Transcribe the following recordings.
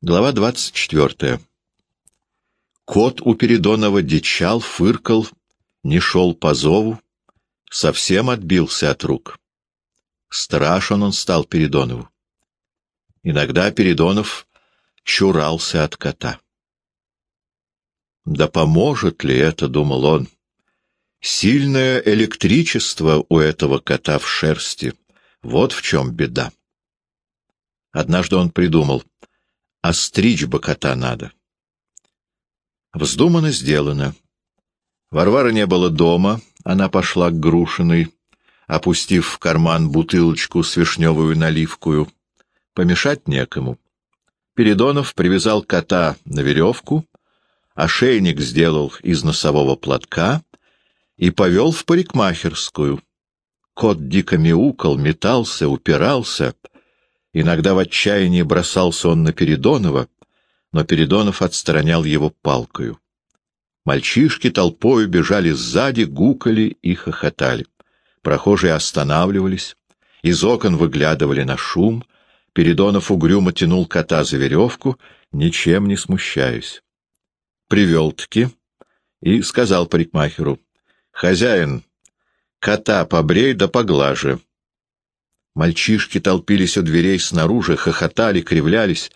Глава двадцать четвертая. Кот у Передонова дичал, фыркал, не шел по зову, совсем отбился от рук. Страшен он стал Передонову. Иногда Передонов чурался от кота. «Да поможет ли это?» — думал он. «Сильное электричество у этого кота в шерсти. Вот в чем беда». Однажды он придумал — а стричь бы кота надо. Вздумано сделано. Варвара не было дома, она пошла к Грушиной, опустив в карман бутылочку с вишневую наливкую. Помешать некому. Передонов привязал кота на веревку, ошейник сделал из носового платка и повел в парикмахерскую. Кот дико мяукал, метался, упирался — Иногда в отчаянии бросался он на Передонова, но Передонов отстранял его палкою. Мальчишки толпою бежали сзади, гукали и хохотали. Прохожие останавливались, из окон выглядывали на шум, Передонов угрюмо тянул кота за веревку, ничем не смущаясь. Привел-таки и сказал парикмахеру, «Хозяин, кота побрей да поглаже». Мальчишки толпились у дверей снаружи, хохотали, кривлялись.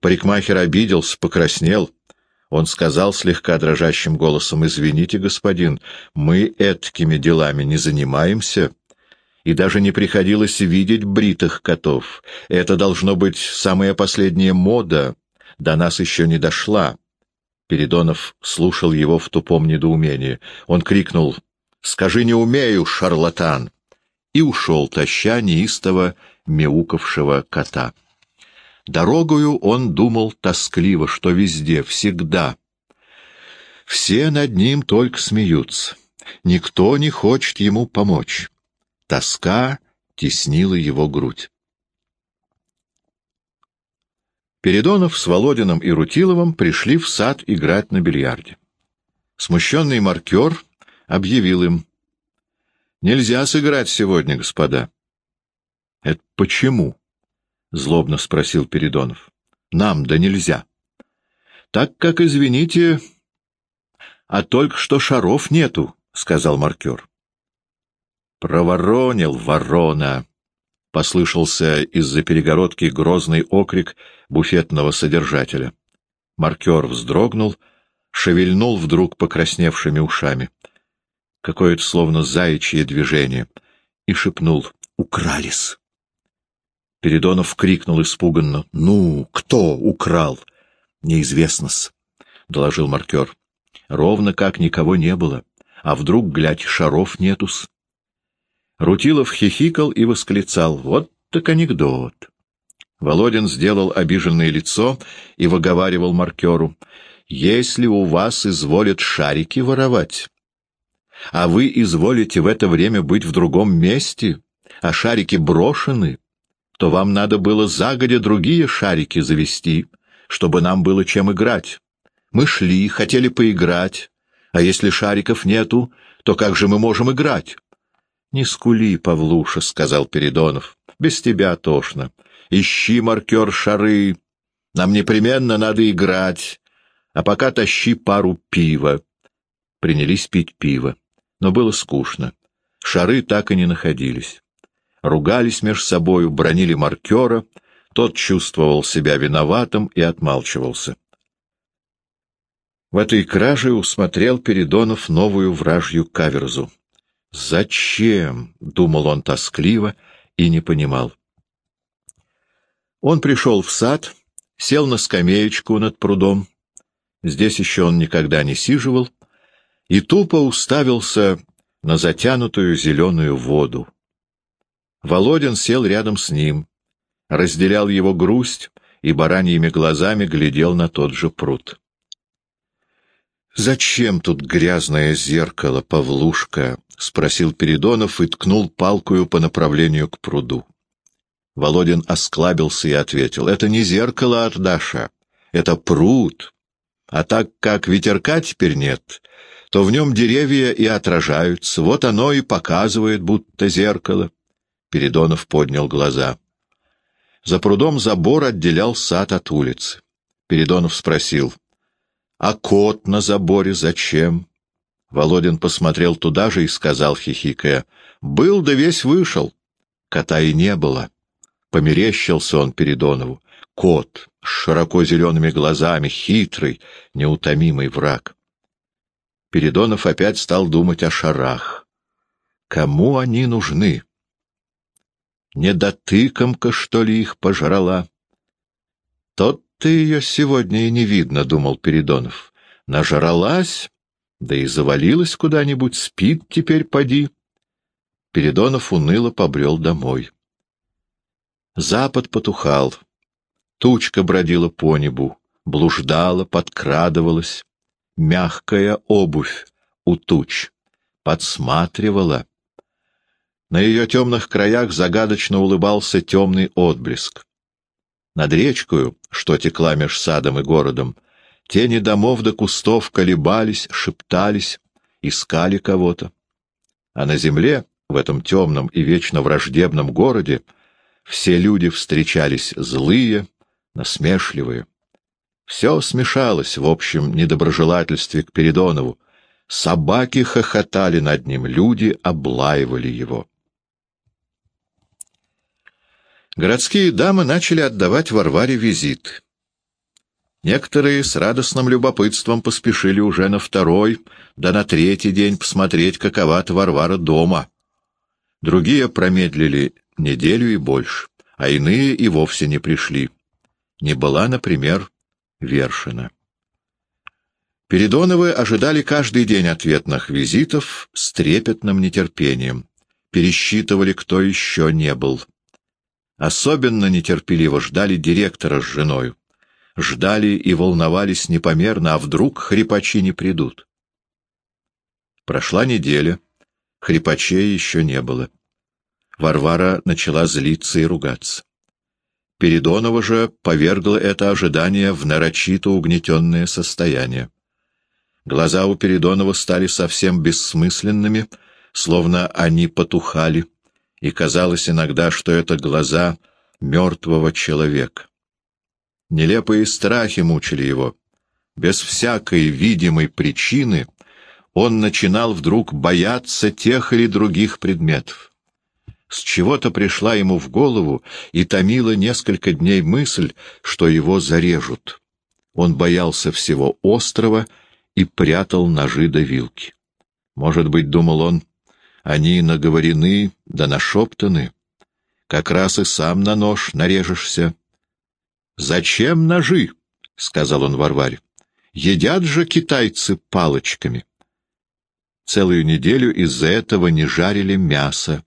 Парикмахер обиделся, покраснел. Он сказал слегка дрожащим голосом, «Извините, господин, мы этакими делами не занимаемся» и даже не приходилось видеть бритых котов. Это должно быть самая последняя мода, до нас еще не дошла. Передонов слушал его в тупом недоумении. Он крикнул «Скажи, не умею, шарлатан!» И ушел, таща неистово мяукавшего кота. Дорогою он думал тоскливо, что везде, всегда. Все над ним только смеются. Никто не хочет ему помочь. Тоска теснила его грудь. Передонов с Володиным и Рутиловым пришли в сад играть на бильярде. Смущенный маркер объявил им — Нельзя сыграть сегодня, господа. — Это почему? — злобно спросил Передонов. — Нам да нельзя. — Так как, извините, а только что шаров нету, — сказал маркер. — Проворонил ворона! — послышался из-за перегородки грозный окрик буфетного содержателя. Маркер вздрогнул, шевельнул вдруг покрасневшими ушами — какое-то словно заячье движение, и шепнул «Укрались!». Передонов крикнул испуганно «Ну, кто украл?» «Неизвестно-с», — доложил маркер. «Ровно как никого не было. А вдруг, глядь, шаров нетус?» Рутилов хихикал и восклицал «Вот так анекдот!» Володин сделал обиженное лицо и выговаривал маркеру «Если у вас изволят шарики воровать, а вы изволите в это время быть в другом месте, а шарики брошены, то вам надо было загодя другие шарики завести, чтобы нам было чем играть. Мы шли, хотели поиграть, а если шариков нету, то как же мы можем играть? — Не скули, Павлуша, — сказал Передонов, — без тебя тошно. Ищи, маркер, шары, нам непременно надо играть, а пока тащи пару пива. Принялись пить пиво но было скучно. Шары так и не находились. Ругались меж собою, бронили маркера, тот чувствовал себя виноватым и отмалчивался. В этой краже усмотрел Передонов новую вражью каверзу. «Зачем?» — думал он тоскливо и не понимал. Он пришел в сад, сел на скамеечку над прудом. Здесь еще он никогда не сиживал, и тупо уставился на затянутую зеленую воду. Володин сел рядом с ним, разделял его грусть и бараньими глазами глядел на тот же пруд. «Зачем тут грязное зеркало, Павлушка?» — спросил Передонов и ткнул палкою по направлению к пруду. Володин осклабился и ответил, «Это не зеркало, Ардаша, это пруд. А так как ветерка теперь нет, то в нем деревья и отражаются. Вот оно и показывает, будто зеркало. Передонов поднял глаза. За прудом забор отделял сад от улицы. Передонов спросил. «А кот на заборе зачем?» Володин посмотрел туда же и сказал, хихикая. «Был да весь вышел. Кота и не было». Померещился он Передонову. Кот с широко зелеными глазами, хитрый, неутомимый враг. Передонов опять стал думать о шарах. Кому они нужны? Не дотыкомка, что ли, их пожрала? Тот-то ее сегодня и не видно, — думал Передонов. Нажралась, да и завалилась куда-нибудь, спит теперь поди. Передонов уныло побрел домой. Запад потухал. Тучка бродила по небу, блуждала, подкрадывалась. Мягкая обувь у туч подсматривала. На ее темных краях загадочно улыбался темный отблеск. Над речкою, что текла меж садом и городом, тени домов до кустов колебались, шептались, искали кого-то. А на земле, в этом темном и вечно враждебном городе, все люди встречались злые, насмешливые. Все смешалось в общем недоброжелательстве к Передонову. Собаки хохотали над ним, люди облаивали его. Городские дамы начали отдавать Варваре визит. Некоторые с радостным любопытством поспешили уже на второй, да на третий день посмотреть, какова-то Варвара дома. Другие промедлили неделю и больше, а иные и вовсе не пришли. Не была, например, Вершина. Передоновы ожидали каждый день ответных визитов с трепетным нетерпением. Пересчитывали, кто еще не был. Особенно нетерпеливо ждали директора с женой. Ждали и волновались непомерно, а вдруг хрипачи не придут. Прошла неделя, хрипачей еще не было. Варвара начала злиться и ругаться. Передонова же повергло это ожидание в нарочито угнетенное состояние. Глаза у Передонова стали совсем бессмысленными, словно они потухали, и казалось иногда, что это глаза мертвого человека. Нелепые страхи мучили его. Без всякой видимой причины он начинал вдруг бояться тех или других предметов. С чего-то пришла ему в голову и томила несколько дней мысль, что его зарежут. Он боялся всего острова и прятал ножи до вилки. Может быть, думал он, они наговорены да нашептаны. Как раз и сам на нож нарежешься. «Зачем ножи?» — сказал он Варваре. «Едят же китайцы палочками». Целую неделю из-за этого не жарили мясо,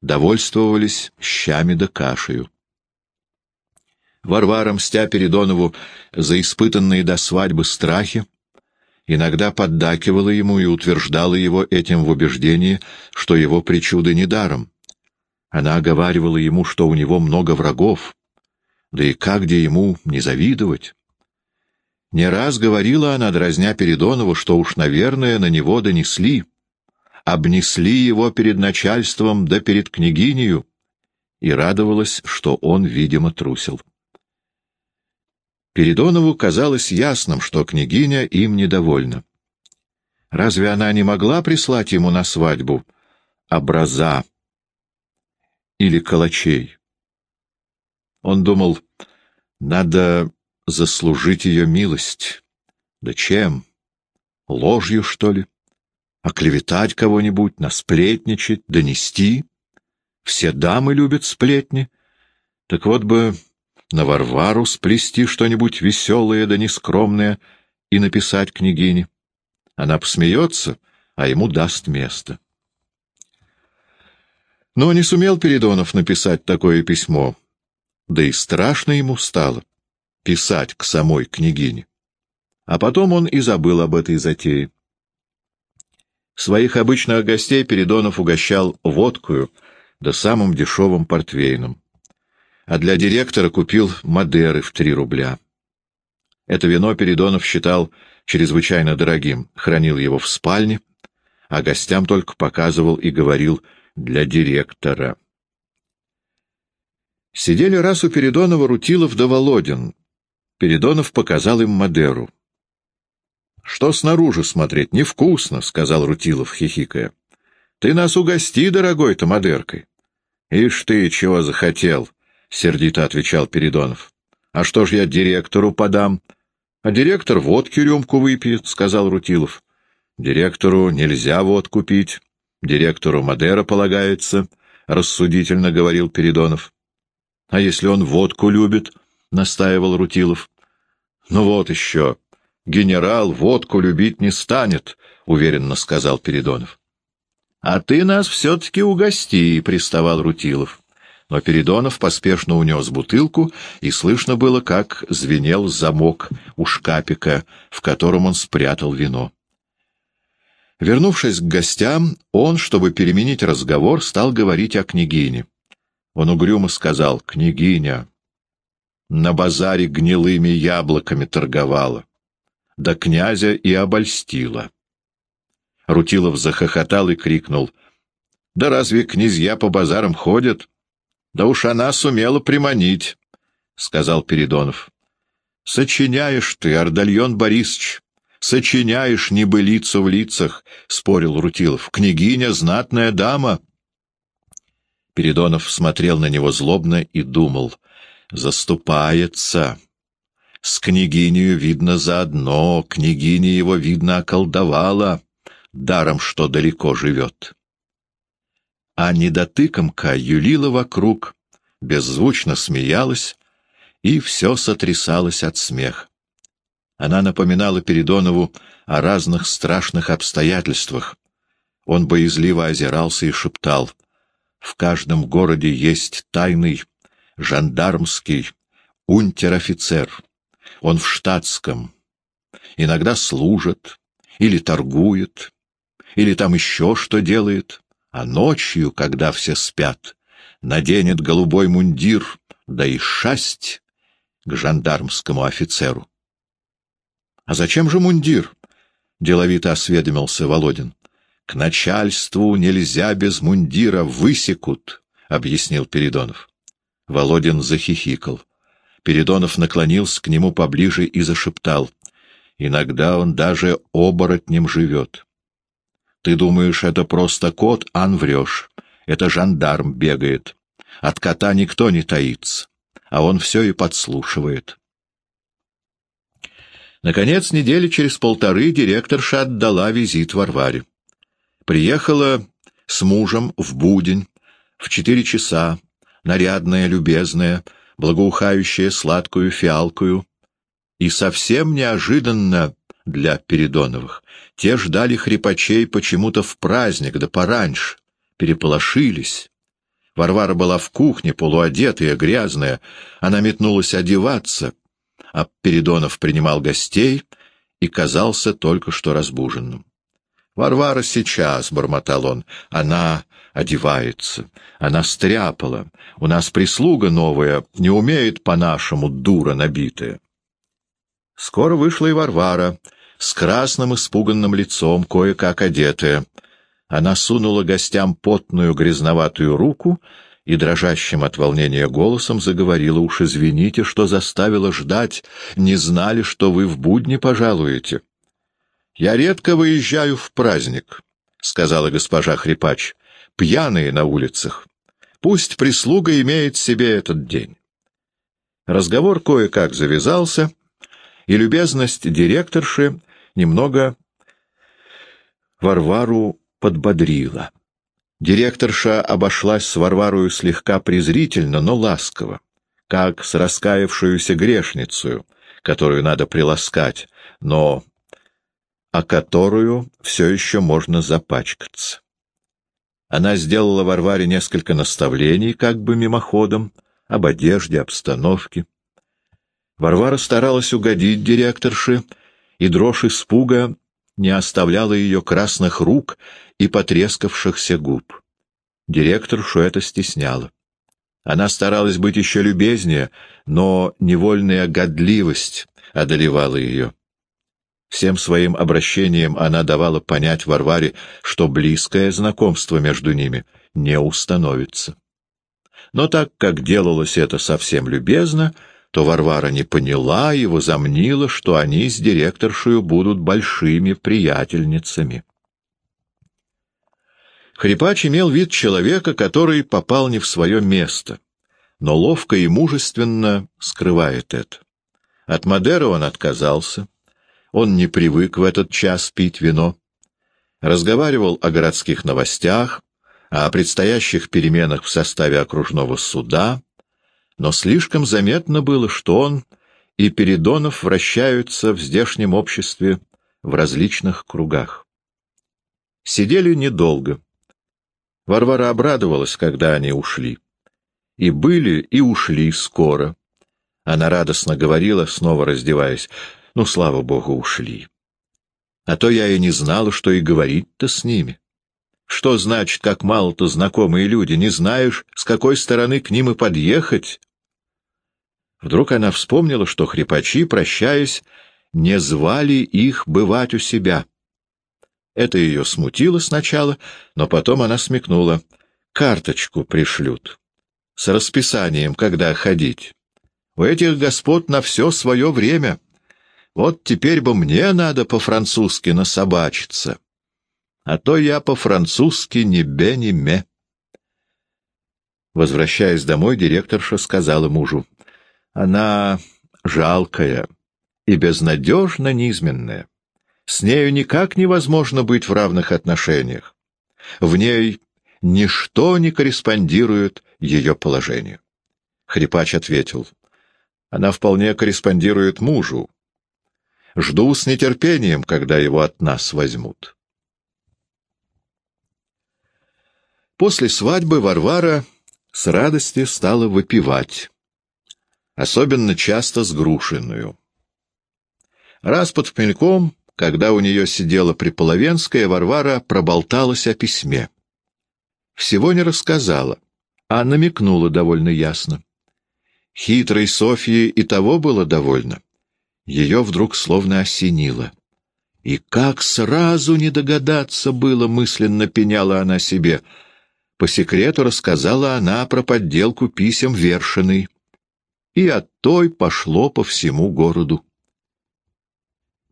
довольствовались щами да кашею. Варвара, мстя Передонову за испытанные до свадьбы страхи, иногда поддакивала ему и утверждала его этим в убеждении, что его причуды недаром. Она оговаривала ему, что у него много врагов, да и как где ему не завидовать. Не раз говорила она, дразня Передонову, что уж, наверное, на него донесли — обнесли его перед начальством да перед княгинею, и радовалась, что он, видимо, трусил. Передонову казалось ясным, что княгиня им недовольна. Разве она не могла прислать ему на свадьбу образа или калачей? Он думал, надо заслужить ее милость. Да чем? Ложью, что ли? Оклеветать кого-нибудь, насплетничать, донести. Все дамы любят сплетни. Так вот бы на Варвару сплести что-нибудь веселое да нескромное и написать княгине. Она посмеется, а ему даст место. Но не сумел Передонов написать такое письмо, да и страшно ему стало писать к самой княгине. А потом он и забыл об этой затее. Своих обычных гостей Передонов угощал водкою, да самым дешевым портвейном. А для директора купил Мадеры в три рубля. Это вино Передонов считал чрезвычайно дорогим, хранил его в спальне, а гостям только показывал и говорил «для директора». Сидели раз у Передонова Рутилов да Володин, Передонов показал им Мадеру. — Что снаружи смотреть? Невкусно, — сказал Рутилов, хихикая. — Ты нас угости, дорогой-то, Мадеркой. — Ишь ты, чего захотел, — сердито отвечал Передонов. — А что ж я директору подам? — А директор водки рюмку выпьет, — сказал Рутилов. — Директору нельзя водку пить. Директору Мадера полагается, — рассудительно говорил Передонов. — А если он водку любит? — настаивал Рутилов. — Ну вот еще. Генерал водку любить не станет, — уверенно сказал Передонов. — А ты нас все-таки угости, — приставал Рутилов. Но Передонов поспешно унес бутылку, и слышно было, как звенел замок у шкапика, в котором он спрятал вино. Вернувшись к гостям, он, чтобы переменить разговор, стал говорить о княгине. Он угрюмо сказал, «Княгиня, на базаре гнилыми яблоками торговала, да князя и обольстила». Рутилов захохотал и крикнул, «Да разве князья по базарам ходят? Да уж она сумела приманить», — сказал Передонов. «Сочиняешь ты, Ардальон Борисович, сочиняешь небылицу в лицах, — спорил Рутилов. — Княгиня — знатная дама. Передонов смотрел на него злобно и думал. Заступается. С княгинею видно заодно, княгиня его, видно, околдовала, даром, что далеко живет. А недотыкомка юлила вокруг, беззвучно смеялась, и все сотрясалось от смеха. Она напоминала Передонову о разных страшных обстоятельствах. Он боязливо озирался и шептал. «В каждом городе есть тайный, жандармский, унтер-офицер. Он в штатском. Иногда служит, или торгует, или там еще что делает. А ночью, когда все спят, наденет голубой мундир, да и шасть к жандармскому офицеру. «А зачем же мундир?» — деловито осведомился Володин. «К начальству нельзя без мундира, высекут», — объяснил Передонов. Володин захихикал. Передонов наклонился к нему поближе и зашептал. «Иногда он даже оборотнем живет. Ты думаешь, это просто кот, ан врешь. Это жандарм бегает. От кота никто не таится, а он все и подслушивает». Наконец, недели через полторы директорша отдала визит Варваре. Приехала с мужем в Будень в четыре часа, нарядная, любезная, благоухающая сладкую фиалкую. И совсем неожиданно для Передоновых. Те ждали хрипачей почему-то в праздник, да пораньше. Переполошились. Варвара была в кухне, полуодетая, грязная. Она метнулась одеваться — а Передонов принимал гостей и казался только что разбуженным. «Варвара сейчас», — бормотал он, — «она одевается, она стряпала, у нас прислуга новая, не умеет по-нашему, дура набитая». Скоро вышла и Варвара, с красным испуганным лицом, кое-как одетая. Она сунула гостям потную грязноватую руку и дрожащим от волнения голосом заговорила, «Уж извините, что заставила ждать, не знали, что вы в будни пожалуете». «Я редко выезжаю в праздник», — сказала госпожа Хрипач, — «пьяные на улицах. Пусть прислуга имеет себе этот день». Разговор кое-как завязался, и любезность директорши немного Варвару подбодрила. Директорша обошлась с Варварою слегка презрительно, но ласково, как с раскаявшуюся грешницей, которую надо приласкать, но о которую все еще можно запачкаться. Она сделала Варваре несколько наставлений, как бы мимоходом, об одежде, обстановке. Варвара старалась угодить директорше, и дрожь испуга не оставляла ее красных рук и потрескавшихся губ. Директоршу это стесняло. Она старалась быть еще любезнее, но невольная годливость одолевала ее. Всем своим обращением она давала понять Варваре, что близкое знакомство между ними не установится. Но так как делалось это совсем любезно, то Варвара не поняла и возомнила, что они с директоршей будут большими приятельницами. Хрипач имел вид человека, который попал не в свое место, но ловко и мужественно скрывает это. От Мадера он отказался, он не привык в этот час пить вино, разговаривал о городских новостях, о предстоящих переменах в составе окружного суда, но слишком заметно было, что он и Передонов вращаются в здешнем обществе в различных кругах. Сидели недолго. Варвара обрадовалась, когда они ушли. И были, и ушли скоро. Она радостно говорила, снова раздеваясь, «Ну, слава богу, ушли. А то я и не знала, что и говорить-то с ними. Что значит, как мало-то знакомые люди, не знаешь, с какой стороны к ним и подъехать?» Вдруг она вспомнила, что хрипачи, прощаясь, не звали их бывать у себя. Это ее смутило сначала, но потом она смекнула. Карточку пришлют. С расписанием, когда ходить. У этих господ на все свое время. Вот теперь бы мне надо по-французски насобачиться. А то я по-французски ни бе, ни ме. Возвращаясь домой, директорша сказала мужу. Она жалкая и безнадежно низменная. С нею никак невозможно быть в равных отношениях. В ней ничто не корреспондирует ее положению. Хрипач ответил. Она вполне корреспондирует мужу. Жду с нетерпением, когда его от нас возьмут. После свадьбы Варвара с радостью стала выпивать особенно часто с Грушиную. Раз под хмельком, когда у нее сидела Приполовенская, Варвара проболталась о письме. Всего не рассказала, а намекнула довольно ясно. Хитрой Софье и того было довольно. Ее вдруг словно осенило. И как сразу не догадаться было, мысленно пеняла она себе. По секрету рассказала она про подделку писем Вершиной и от той пошло по всему городу.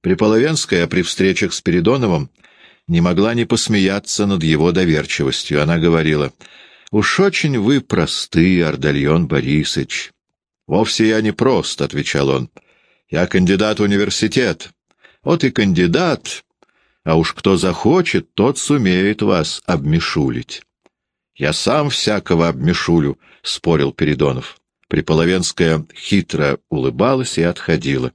Приполовенская при встречах с Передоновым не могла не посмеяться над его доверчивостью. Она говорила, «Уж очень вы просты, Ардальон Борисович». «Вовсе я не прост», — отвечал он. «Я кандидат в университет. Вот и кандидат, а уж кто захочет, тот сумеет вас обмешулить». «Я сам всякого обмешулю», — спорил Передонов. Приполовенская хитро улыбалась и отходила.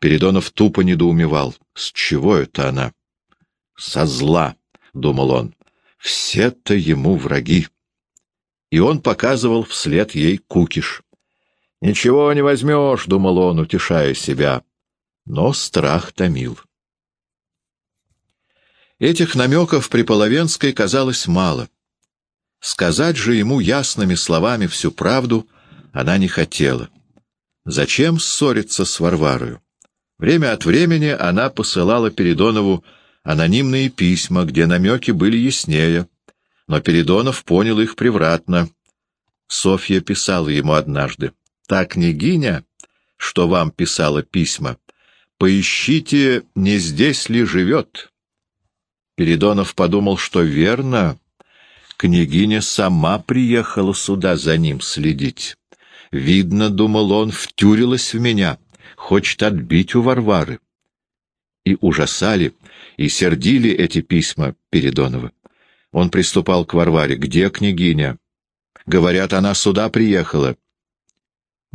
Передонов тупо недоумевал. С чего это она? Со зла, — думал он. Все-то ему враги. И он показывал вслед ей кукиш. «Ничего не возьмешь», — думал он, утешая себя. Но страх томил. Этих намеков при Половенской казалось мало. Сказать же ему ясными словами всю правду она не хотела. Зачем ссориться с Варварою? Время от времени она посылала Передонову анонимные письма, где намеки были яснее, но Передонов понял их превратно. Софья писала ему однажды. «Та княгиня, что вам писала письма, поищите, не здесь ли живет». Передонов подумал, что верно, княгиня сама приехала сюда за ним следить. Видно, думал он, втюрилась в меня, хочет отбить у Варвары. И ужасали, и сердили эти письма Передонова. Он приступал к Варваре. «Где княгиня?» «Говорят, она сюда приехала».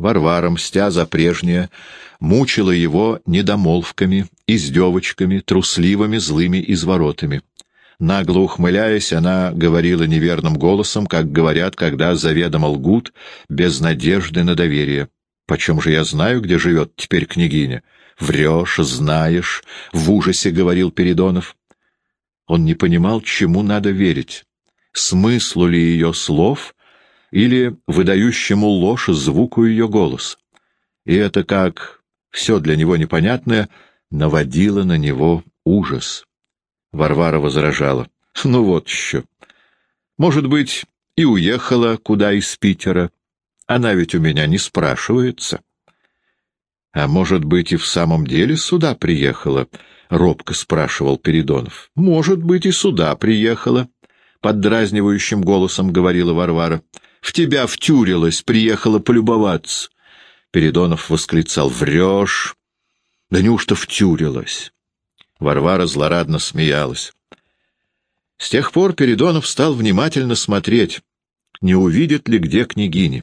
Варвара, мстя за прежнее, мучила его недомолвками, издевочками, трусливыми злыми изворотами. Нагло ухмыляясь, она говорила неверным голосом, как говорят, когда заведомо лгут, без надежды на доверие. «Почем же я знаю, где живет теперь княгиня?» «Врешь, знаешь», — в ужасе говорил Передонов. Он не понимал, чему надо верить. Смыслу ли ее слов или выдающему ложь звуку ее голос. И это, как все для него непонятное, наводило на него ужас. Варвара возражала. «Ну вот еще. Может быть, и уехала куда из Питера. Она ведь у меня не спрашивается. — А может быть, и в самом деле сюда приехала? — робко спрашивал Передонов. — Может быть, и сюда приехала, — поддразнивающим голосом говорила Варвара. — В тебя втюрилась, приехала полюбоваться. Передонов восклицал. — Врешь! Да неужто втюрилась? Варвара злорадно смеялась. С тех пор Передонов стал внимательно смотреть, не увидит ли где княгини.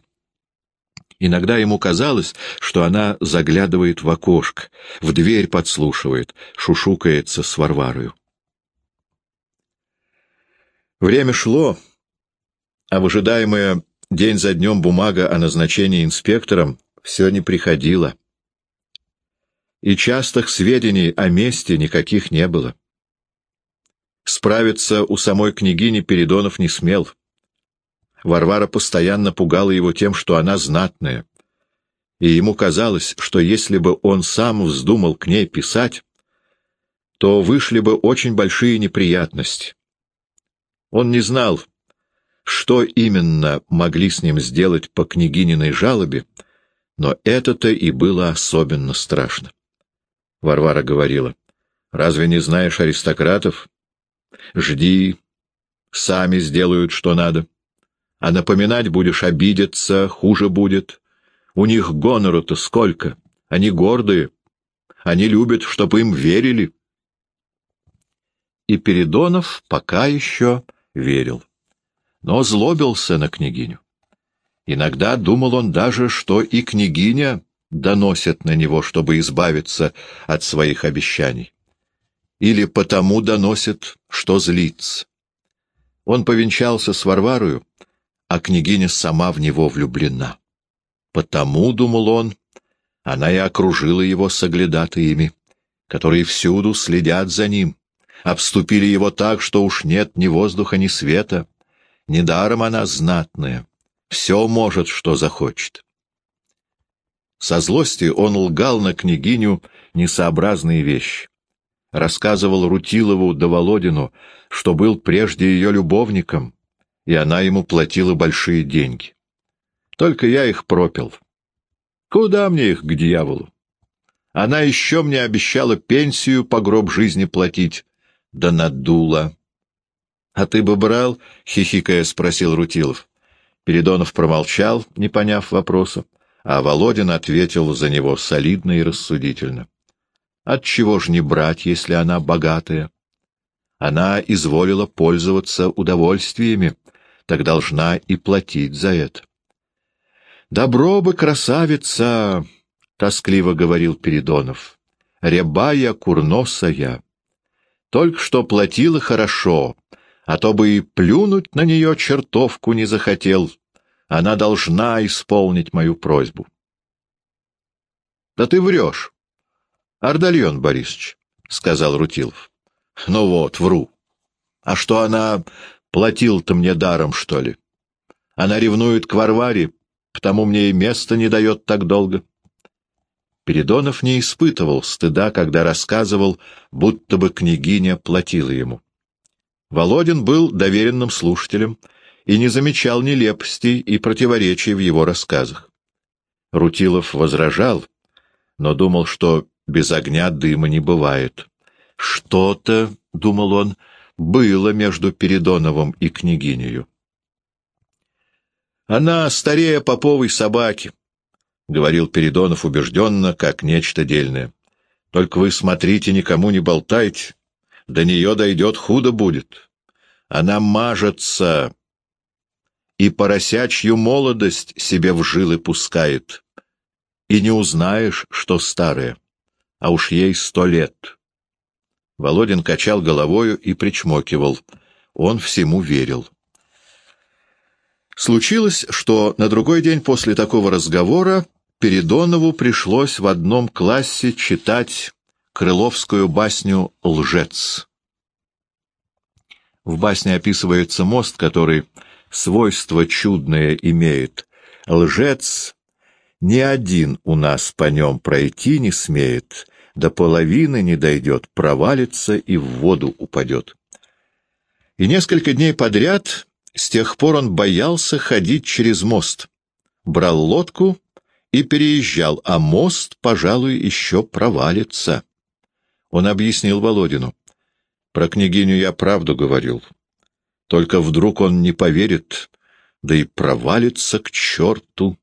Иногда ему казалось, что она заглядывает в окошко, в дверь подслушивает, шушукается с Варварою. Время шло, а выжидаемая день за днем бумага о назначении инспектором все не приходила. И частых сведений о месте никаких не было. Справиться у самой княгини Передонов не смел. Варвара постоянно пугала его тем, что она знатная. И ему казалось, что если бы он сам вздумал к ней писать, то вышли бы очень большие неприятности. Он не знал, что именно могли с ним сделать по княгининой жалобе, но это-то и было особенно страшно. Варвара говорила, «Разве не знаешь аристократов? Жди, сами сделают, что надо. А напоминать будешь обидеться, хуже будет. У них гонору-то сколько. Они гордые. Они любят, чтобы им верили. И Передонов пока еще верил. Но злобился на княгиню. Иногда думал он даже, что и княгиня доносит на него, чтобы избавиться от своих обещаний. Или потому доносит, что злится. Он повенчался с Варварою, а княгиня сама в него влюблена. Потому, — думал он, — она и окружила его соглядатаями, которые всюду следят за ним, обступили его так, что уж нет ни воздуха, ни света. Недаром она знатная, все может, что захочет. Со злости он лгал на княгиню несообразные вещи. Рассказывал Рутилову да Володину, что был прежде ее любовником, и она ему платила большие деньги. Только я их пропил. Куда мне их к дьяволу? Она еще мне обещала пенсию по гроб жизни платить, да надула. — А ты бы брал? — хихикая спросил Рутилов. Передонов промолчал, не поняв вопроса, а Володин ответил за него солидно и рассудительно. — Отчего ж не брать, если она богатая? Она изволила пользоваться удовольствиями, так должна и платить за это. «Добро бы, красавица!» — тоскливо говорил Передонов. «Рябая курносая. Только что платила хорошо, а то бы и плюнуть на нее чертовку не захотел. Она должна исполнить мою просьбу». «Да ты врешь, Ардальон Борисович», — сказал Рутилов. «Ну вот, вру. А что она Платил-то мне даром, что ли? Она ревнует к Варваре, потому мне и место не дает так долго. Передонов не испытывал стыда, когда рассказывал, будто бы княгиня платила ему. Володин был доверенным слушателем и не замечал нелепостей и противоречий в его рассказах. Рутилов возражал, но думал, что без огня дыма не бывает. «Что-то, — думал он, — было между Передоновым и княгинею. «Она старее поповой собаки», — говорил Передонов убежденно, как нечто дельное. «Только вы смотрите, никому не болтайте, до нее дойдет худо будет. Она мажется и поросячью молодость себе в жилы пускает, и не узнаешь, что старая, а уж ей сто лет». Володин качал головою и причмокивал. Он всему верил. Случилось, что на другой день после такого разговора Передонову пришлось в одном классе читать крыловскую басню «Лжец». В басне описывается мост, который свойство чудное имеет. Лжец ни один у нас по нем пройти не смеет, до половины не дойдет, провалится и в воду упадет. И несколько дней подряд с тех пор он боялся ходить через мост, брал лодку и переезжал, а мост, пожалуй, еще провалится. Он объяснил Володину. Про княгиню я правду говорил. Только вдруг он не поверит, да и провалится к черту.